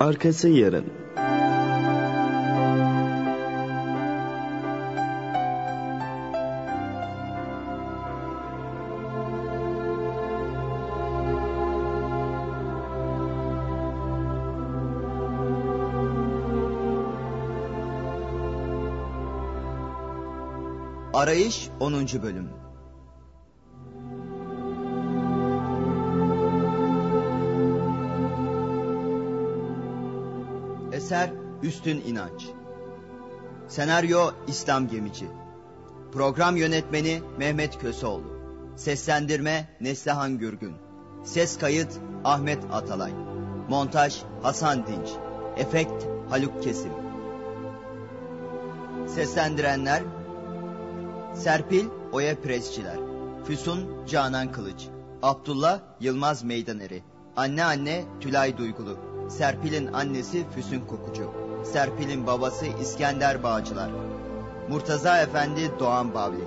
Arkası yarın. Arayış 10. Bölüm. Eser Üstün İnanç. Senaryo İslam Gemici. Program Yönetmeni Mehmet Köseoğlu. Seslendirme Neslihan Gürgün. Ses kayıt Ahmet Atalay. Montaj Hasan Dinç. Efekt Haluk Kesim. Seslendirenler Serpil Oya Presçiler Füsun Canan Kılıç. Abdullah Yılmaz Meydaneri. Anne anne Tülay Duygulu. Serpil'in annesi Füsun Kokucu. Serpil'in babası İskender Bağcılar. Murtaza Efendi Doğan Bavli.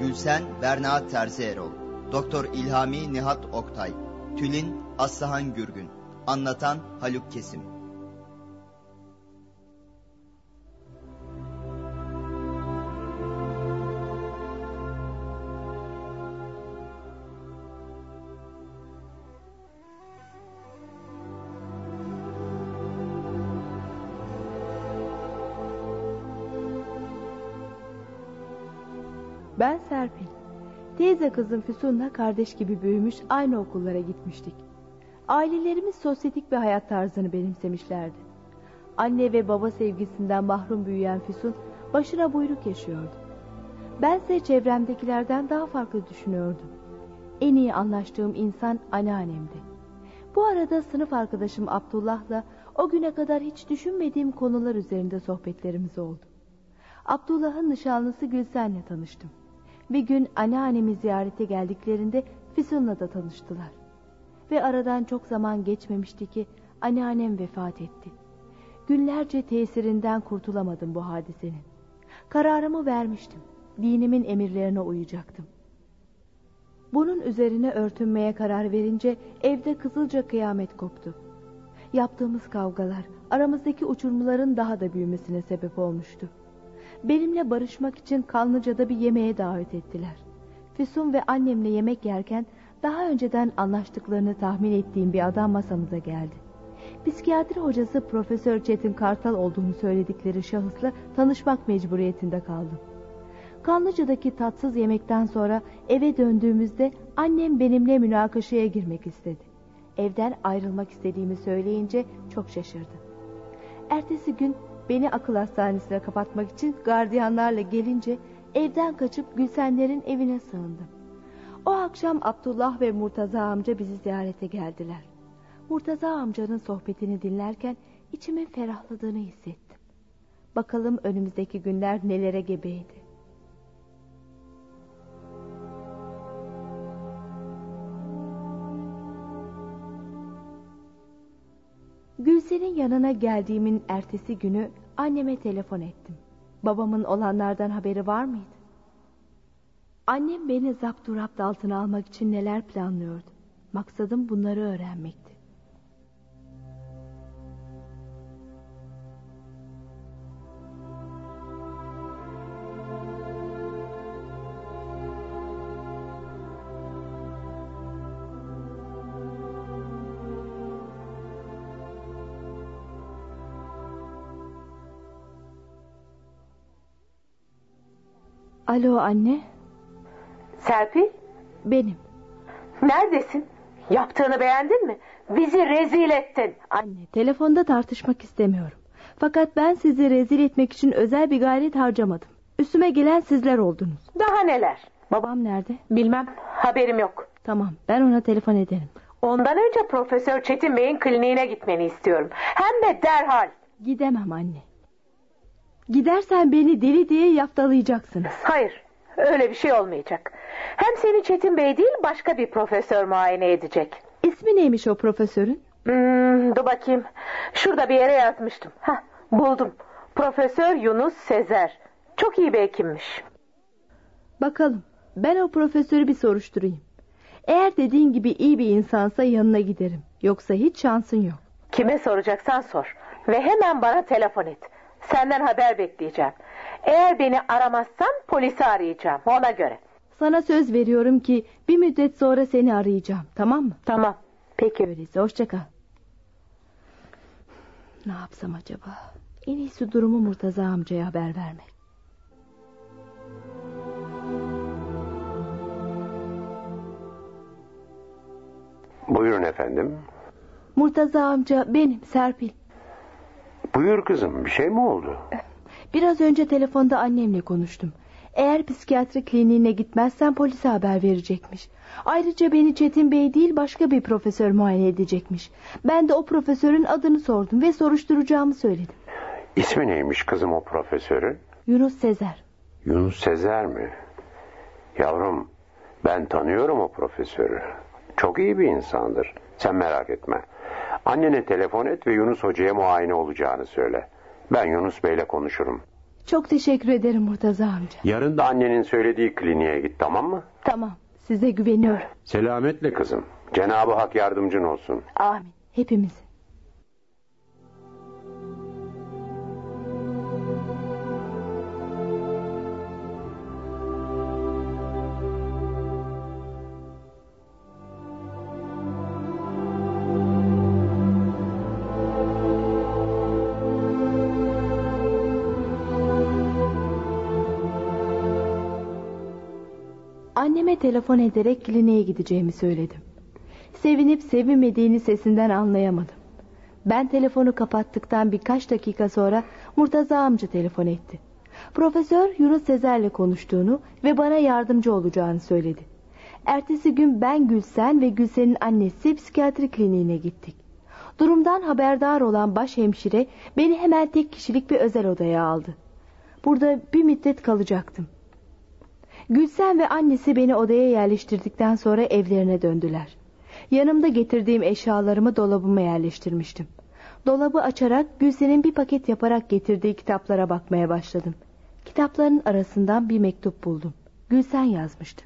Gülsen Berna Terzi Erol Doktor İlhami Nihat Oktay. Tülin Aslıhan Gürgün. Anlatan Haluk Kesim Ben Serpil. Teyze kızım Füsun'la kardeş gibi büyümüş aynı okullara gitmiştik. Ailelerimiz sosyetik bir hayat tarzını benimsemişlerdi. Anne ve baba sevgisinden mahrum büyüyen Füsun başına buyruk yaşıyordu. Bense çevremdekilerden daha farklı düşünüyordum. En iyi anlaştığım insan anneannemdi. Bu arada sınıf arkadaşım Abdullah'la o güne kadar hiç düşünmediğim konular üzerinde sohbetlerimiz oldu. Abdullah'ın nişanlısı Gülsen'le tanıştım. Bir gün anneannemi ziyarete geldiklerinde Füsun'la da tanıştılar. Ve aradan çok zaman geçmemişti ki anneannem vefat etti. Günlerce tesirinden kurtulamadım bu hadisenin. Kararımı vermiştim. Dinimin emirlerine uyacaktım. Bunun üzerine örtünmeye karar verince evde kızılca kıyamet koptu. Yaptığımız kavgalar aramızdaki uçurumların daha da büyümesine sebep olmuştu. Benimle barışmak için Kanlıca'da bir yemeğe davet ettiler. Füsun ve annemle yemek yerken daha önceden anlaştıklarını tahmin ettiğim bir adam masamıza geldi. Psikiyatri hocası Profesör Çetin Kartal olduğunu söyledikleri şahısla tanışmak mecburiyetinde kaldım. Kanlıca'daki tatsız yemekten sonra eve döndüğümüzde annem benimle münakaşaya girmek istedi. Evden ayrılmak istediğimi söyleyince çok şaşırdı. Ertesi gün beni akıl hastanesine kapatmak için gardiyanlarla gelince evden kaçıp Gülsenlerin evine sığındım. O akşam Abdullah ve Murtaza amca bizi ziyarete geldiler. Murtaza amcanın sohbetini dinlerken içimin ferahladığını hissettim. Bakalım önümüzdeki günler nelere gebeydi. Gülsen'in yanına geldiğimin ertesi günü anneme telefon ettim. Babamın olanlardan haberi var mıydı? Annem beni zapturapt altına almak için neler planlıyordu. Maksadım bunları öğrenmekti. Alo anne. Serpil? Benim. Neredesin? Yaptığını beğendin mi? Bizi rezil ettin. Anne telefonda tartışmak istemiyorum. Fakat ben sizi rezil etmek için özel bir gayret harcamadım. Üstüme gelen sizler oldunuz. Daha neler? Babam nerede? Bilmem. Haberim yok. Tamam ben ona telefon ederim. Ondan önce Profesör Çetin Bey'in kliniğine gitmeni istiyorum. Hem de derhal. Gidemem anne. Gidersen beni deli diye yaftalayacaksınız. Hayır. Öyle bir şey olmayacak. Hem seni Çetin Bey değil başka bir profesör muayene edecek. İsmi neymiş o profesörün? Hmm, dur bakayım. Şurada bir yere yazmıştım. Heh, buldum. Profesör Yunus Sezer. Çok iyi bir hekimmiş. Bakalım. Ben o profesörü bir soruşturayım. Eğer dediğin gibi iyi bir insansa yanına giderim. Yoksa hiç şansın yok. Kime soracaksan sor. Ve hemen bana telefon et. Senden haber bekleyeceğim. Eğer beni aramazsan polisi arayacağım. Ona göre. Sana söz veriyorum ki bir müddet sonra seni arayacağım. Tamam mı? Tamam. Peki. Öyleyse hoşça kal. Ne yapsam acaba? En iyisi durumu Murtaza amcaya haber vermek. Buyurun efendim. Murtaza amca benim Serpil. Buyur kızım bir şey mi oldu? Biraz önce telefonda annemle konuştum. Eğer psikiyatri kliniğine gitmezsen polise haber verecekmiş. Ayrıca beni Çetin Bey değil başka bir profesör muayene edecekmiş. Ben de o profesörün adını sordum ve soruşturacağımı söyledim. İsmi neymiş kızım o profesörün? Yunus Sezer. Yunus Sezer mi? Yavrum ben tanıyorum o profesörü. Çok iyi bir insandır. Sen merak etme. Annene telefon et ve Yunus Hoca'ya muayene olacağını söyle. Ben Yunus Bey'le konuşurum. Çok teşekkür ederim Murtaza amca. Yarın da annenin söylediği kliniğe git tamam mı? Tamam size güveniyorum. Selametle kızım. Cenab-ı Hak yardımcın olsun. Amin. Hepimiz. Anneme telefon ederek kliniğe gideceğimi söyledim. Sevinip sevinmediğini sesinden anlayamadım. Ben telefonu kapattıktan birkaç dakika sonra Murtaza amca telefon etti. Profesör Yunus Sezer'le konuştuğunu ve bana yardımcı olacağını söyledi. Ertesi gün ben Gülsen ve Gülsen'in annesi psikiyatri kliniğine gittik. Durumdan haberdar olan baş hemşire beni hemen tek kişilik bir özel odaya aldı. Burada bir müddet kalacaktım. Gülsen ve annesi beni odaya yerleştirdikten sonra evlerine döndüler. Yanımda getirdiğim eşyalarımı dolabıma yerleştirmiştim. Dolabı açarak Gülsen'in bir paket yaparak getirdiği kitaplara bakmaya başladım. Kitapların arasından bir mektup buldum. Gülsen yazmıştı.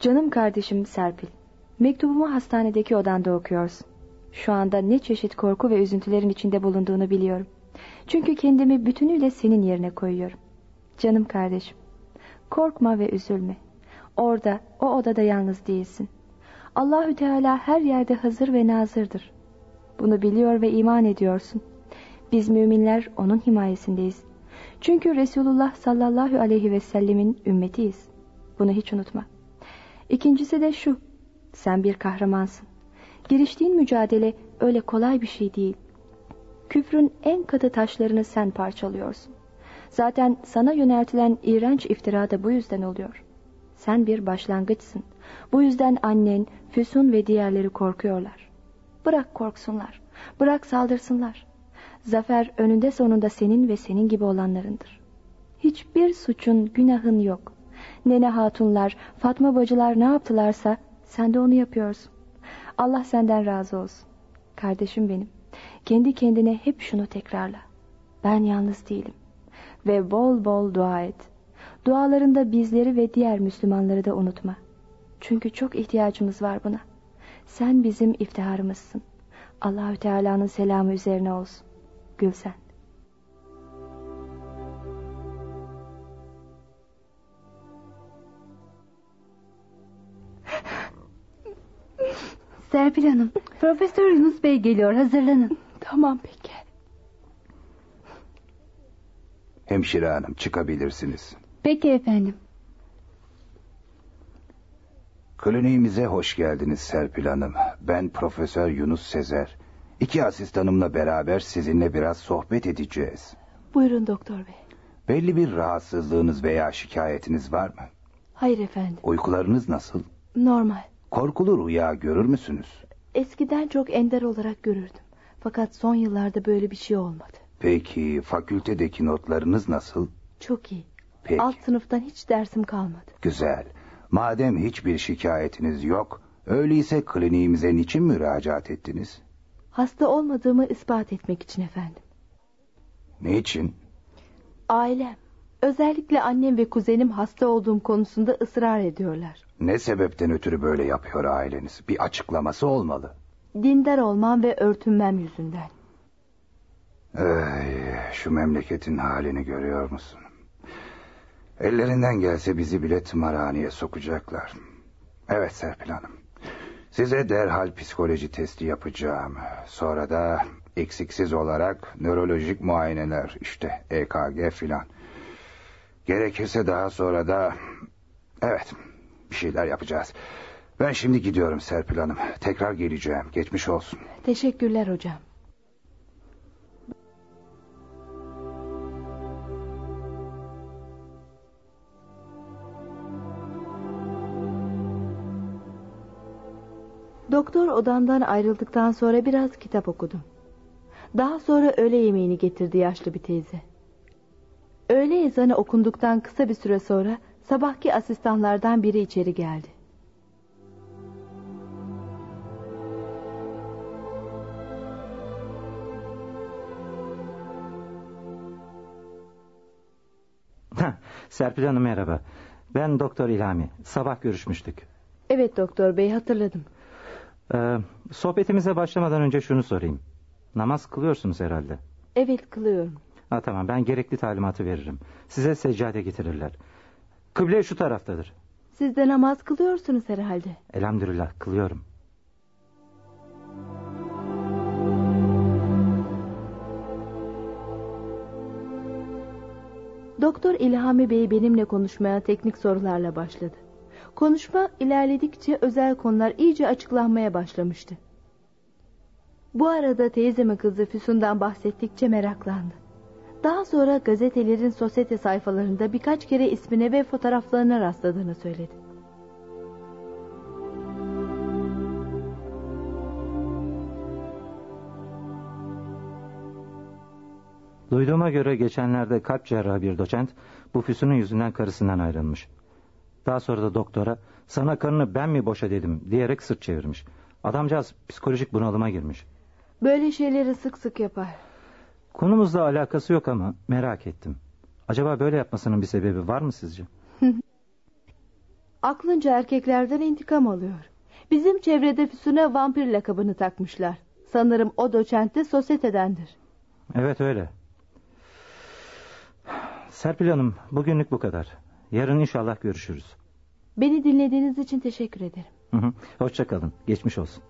Canım kardeşim Serpil. Mektubumu hastanedeki odanda okuyorsun. Şu anda ne çeşit korku ve üzüntülerin içinde bulunduğunu biliyorum. Çünkü kendimi bütünüyle senin yerine koyuyorum. Canım kardeşim. Korkma ve üzülme. Orada, o odada yalnız değilsin. Allahü Teala her yerde hazır ve nazırdır. Bunu biliyor ve iman ediyorsun. Biz müminler onun himayesindeyiz. Çünkü Resulullah sallallahu aleyhi ve sellemin ümmetiyiz. Bunu hiç unutma. İkincisi de şu. Sen bir kahramansın. Giriştiğin mücadele öyle kolay bir şey değil. Küfrün en katı taşlarını sen parçalıyorsun. Zaten sana yöneltilen iğrenç iftira da bu yüzden oluyor. Sen bir başlangıçsın. Bu yüzden annen, Füsun ve diğerleri korkuyorlar. Bırak korksunlar. Bırak saldırsınlar. Zafer önünde sonunda senin ve senin gibi olanlarındır. Hiçbir suçun, günahın yok. Nene hatunlar, Fatma bacılar ne yaptılarsa sen de onu yapıyorsun. Allah senden razı olsun. Kardeşim benim. Kendi kendine hep şunu tekrarla. Ben yalnız değilim. Ve bol bol dua et. Dualarında bizleri ve diğer Müslümanları da unutma. Çünkü çok ihtiyacımız var buna. Sen bizim iftiharımızsın. Allahü Teala'nın selamı üzerine olsun. Gülsen. Serpil Hanım, Profesör Yunus Bey geliyor. Hazırlanın. Tamam peki. Hemşire hanım çıkabilirsiniz. Peki efendim. Kliniğimize hoş geldiniz Serpil Hanım. Ben Profesör Yunus Sezer. İki asistanımla beraber sizinle biraz sohbet edeceğiz. Buyurun doktor bey. Belli bir rahatsızlığınız veya şikayetiniz var mı? Hayır efendim. Uykularınız nasıl? Normal. Korkulu rüya görür müsünüz? Eskiden çok ender olarak görürdüm. Fakat son yıllarda böyle bir şey olmadı. Peki fakültedeki notlarınız nasıl? Çok iyi. Peki. Alt sınıftan hiç dersim kalmadı. Güzel. Madem hiçbir şikayetiniz yok, öyleyse kliniğimize niçin müracaat ettiniz? Hasta olmadığımı ispat etmek için efendim. Ne için? Ailem, özellikle annem ve kuzenim hasta olduğum konusunda ısrar ediyorlar. Ne sebepten ötürü böyle yapıyor aileniz? Bir açıklaması olmalı. Dindar olmam ve örtünmem yüzünden. Ay, şu memleketin halini görüyor musun? Ellerinden gelse bizi bile tımarhaneye sokacaklar. Evet Serpil Hanım. Size derhal psikoloji testi yapacağım. Sonra da eksiksiz olarak nörolojik muayeneler işte EKG filan. Gerekirse daha sonra da evet bir şeyler yapacağız. Ben şimdi gidiyorum Serpil Hanım. Tekrar geleceğim. Geçmiş olsun. Teşekkürler hocam. Doktor odandan ayrıldıktan sonra biraz kitap okudum. Daha sonra öğle yemeğini getirdi yaşlı bir teyze. Öğle ezanı okunduktan kısa bir süre sonra sabahki asistanlardan biri içeri geldi. Serpil Hanım merhaba. Ben Doktor İlhami. Sabah görüşmüştük. Evet doktor bey hatırladım. Ee, sohbetimize başlamadan önce şunu sorayım. Namaz kılıyorsunuz herhalde. Evet kılıyorum. Ha, tamam ben gerekli talimatı veririm. Size seccade getirirler. Kıble şu taraftadır. Siz de namaz kılıyorsunuz herhalde. Elhamdülillah kılıyorum. Doktor İlhami Bey benimle konuşmaya teknik sorularla başladı. Konuşma ilerledikçe özel konular iyice açıklanmaya başlamıştı. Bu arada teyzemin kızı Füsun'dan bahsettikçe meraklandı. Daha sonra gazetelerin sosyete sayfalarında birkaç kere ismine ve fotoğraflarına rastladığını söyledi. Duyduğuma göre geçenlerde kalp cerrahı bir doçent bu Füsun'un yüzünden karısından ayrılmış. Daha sonra da doktora sana karını ben mi boşa dedim diyerek sırt çevirmiş. Adamcağız psikolojik bunalıma girmiş. Böyle şeyleri sık sık yapar. Konumuzla alakası yok ama merak ettim. Acaba böyle yapmasının bir sebebi var mı sizce? Aklınca erkeklerden intikam alıyor. Bizim çevrede Füsun'a vampir lakabını takmışlar. Sanırım o doçent de sosyetedendir. Evet öyle. Serpil Hanım bugünlük bu kadar. Yarın inşallah görüşürüz. Beni dinlediğiniz için teşekkür ederim. Hı hı. Hoşça kalın. Geçmiş olsun.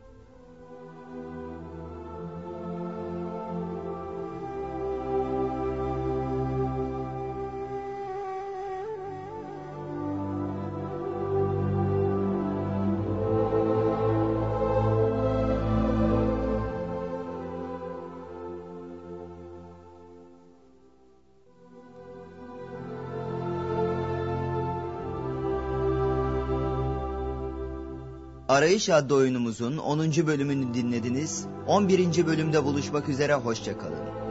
Arayış adlı oyunumuzun 10. bölümünü dinlediniz. 11. bölümde buluşmak üzere hoşçakalın.